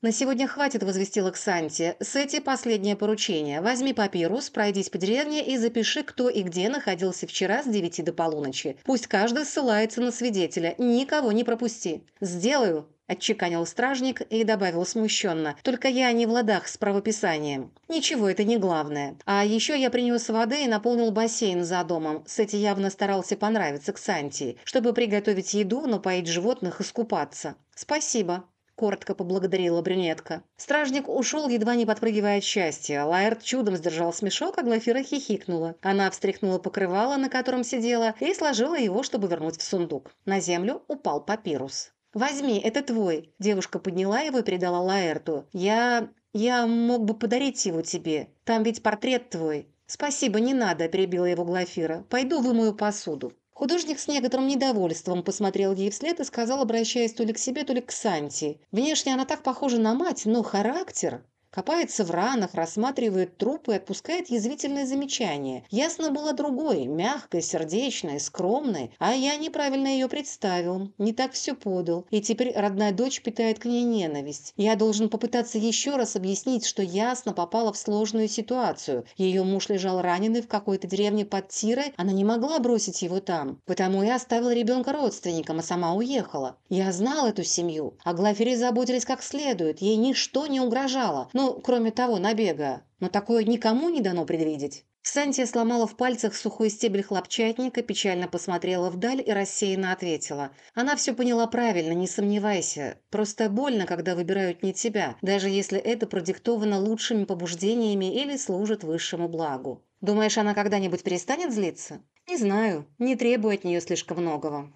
«На сегодня хватит», – возвестила Ксанти. «Сэти последнее поручение. Возьми папирус, пройдись по деревне и запиши, кто и где находился вчера с девяти до полуночи. Пусть каждый ссылается на свидетеля. Никого не пропусти». «Сделаю», – отчеканил стражник и добавил смущенно. «Только я не в ладах с правописанием». «Ничего, это не главное. А еще я принес воды и наполнил бассейн за домом. Сэти явно старался понравиться Ксанти, чтобы приготовить еду, напоить животных и скупаться». «Спасибо», коротко поблагодарила брюнетка. Стражник ушел, едва не подпрыгивая от счастья. Лаэрт чудом сдержал смешок, а Глафира хихикнула. Она встряхнула покрывало, на котором сидела, и сложила его, чтобы вернуть в сундук. На землю упал папирус. «Возьми, это твой!» Девушка подняла его и передала Лаэрту. «Я... я мог бы подарить его тебе. Там ведь портрет твой». «Спасибо, не надо», – перебила его Глафира. «Пойду вымою посуду». Художник с некоторым недовольством посмотрел ей вслед и сказал, обращаясь то ли к себе, то ли к Санти. Внешне она так похожа на мать, но характер... Копается в ранах, рассматривает трупы и отпускает язвительные замечания. Ясно было другой, мягкой, сердечной, скромной, а я неправильно ее представил, не так все подал. И теперь родная дочь питает к ней ненависть. Я должен попытаться еще раз объяснить, что ясно попала в сложную ситуацию. Ее муж лежал раненый в какой-то деревне под Тирой, она не могла бросить его там. Потому и оставила ребенка родственникам, а сама уехала. Я знал эту семью. О Глафере заботились как следует, ей ничто не угрожало. Ну, кроме того, набега. Но такое никому не дано предвидеть. Сантия сломала в пальцах сухой стебель хлопчатника, печально посмотрела вдаль и рассеянно ответила. Она все поняла правильно, не сомневайся. Просто больно, когда выбирают не тебя, даже если это продиктовано лучшими побуждениями или служит высшему благу. Думаешь, она когда-нибудь перестанет злиться? Не знаю, не требую от нее слишком многого.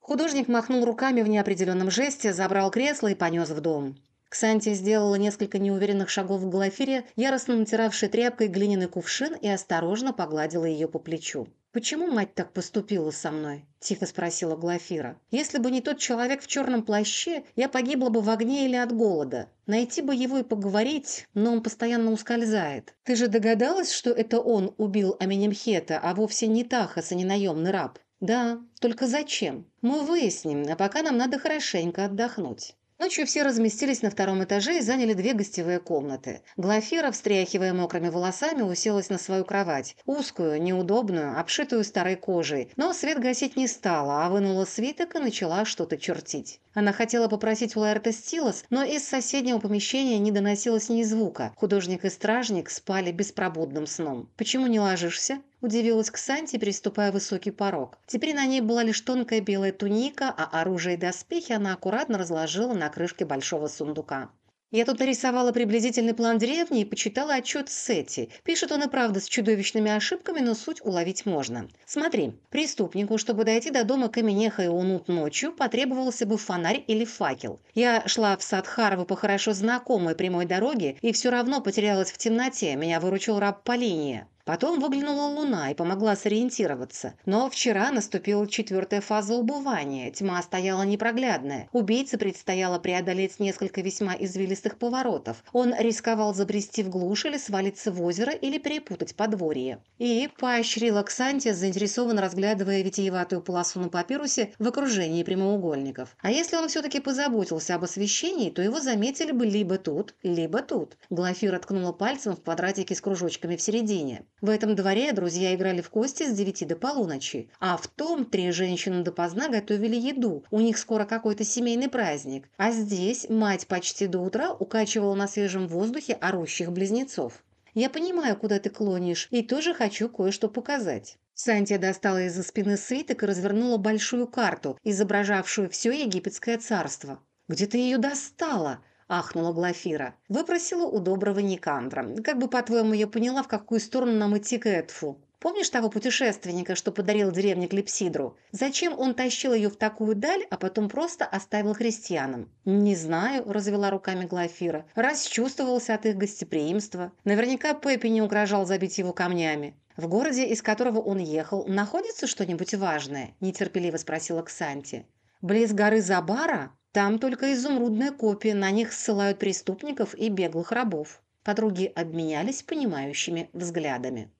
Художник махнул руками в неопределенном жесте, забрал кресло и понес в дом. Ксанти сделала несколько неуверенных шагов к Глафире, яростно натиравшей тряпкой глиняный кувшин и осторожно погладила ее по плечу. «Почему мать так поступила со мной?» – тихо спросила Глафира. «Если бы не тот человек в черном плаще, я погибла бы в огне или от голода. Найти бы его и поговорить, но он постоянно ускользает. Ты же догадалась, что это он убил Аменемхета, а вовсе не Тахас и не наемный раб?» «Да, только зачем? Мы выясним, а пока нам надо хорошенько отдохнуть». Ночью все разместились на втором этаже и заняли две гостевые комнаты. Глафира, встряхивая мокрыми волосами, уселась на свою кровать. Узкую, неудобную, обшитую старой кожей. Но свет гасить не стала, а вынула свиток и начала что-то чертить. Она хотела попросить у Лаэрта стилос, но из соседнего помещения не доносилось ни звука. Художник и стражник спали беспробудным сном. «Почему не ложишься?» Удивилась Ксанти, переступая высокий порог. Теперь на ней была лишь тонкая белая туника, а оружие и доспехи она аккуратно разложила на крышке большого сундука. Я тут нарисовала приблизительный план деревни и почитала отчет Сети. Пишет он и правда с чудовищными ошибками, но суть уловить можно. Смотри, преступнику, чтобы дойти до дома Каменеха и Унут ночью, потребовался бы фонарь или факел. Я шла в сад Харвы по хорошо знакомой прямой дороге и все равно потерялась в темноте. Меня выручил раб Полиния. Потом выглянула луна и помогла сориентироваться. Но вчера наступила четвертая фаза убывания. Тьма стояла непроглядная. Убийце предстояло преодолеть несколько весьма извилистых поворотов. Он рисковал забрести в глушь или свалиться в озеро или перепутать подворье. И поощрила Ксантия, заинтересованно разглядывая витиеватую полосу на папирусе в окружении прямоугольников. А если он все-таки позаботился об освещении, то его заметили бы либо тут, либо тут. Глафира ткнула пальцем в квадратике с кружочками в середине. В этом дворе друзья играли в кости с девяти до полуночи, а в том три женщины допоздна готовили еду. У них скоро какой-то семейный праздник. А здесь мать почти до утра укачивала на свежем воздухе орущих близнецов. Я понимаю, куда ты клонишь, и тоже хочу кое-что показать». Сантия достала из-за спины свиток и развернула большую карту, изображавшую все египетское царство. «Где ты ее достала?» – ахнула Глафира. Выпросила у доброго Никандра. Как бы, по-твоему, я поняла, в какую сторону нам идти к Эдфу? Помнишь того путешественника, что подарил деревне Клипсидру? Зачем он тащил ее в такую даль, а потом просто оставил христианам? Не знаю, развела руками Глафира. Расчувствовался от их гостеприимства. Наверняка Пеппи не угрожал забить его камнями. В городе, из которого он ехал, находится что-нибудь важное? Нетерпеливо спросила Ксанти. Близ горы Забара? Там только изумрудная копия, на них ссылают преступников и беглых рабов. Подруги обменялись понимающими взглядами.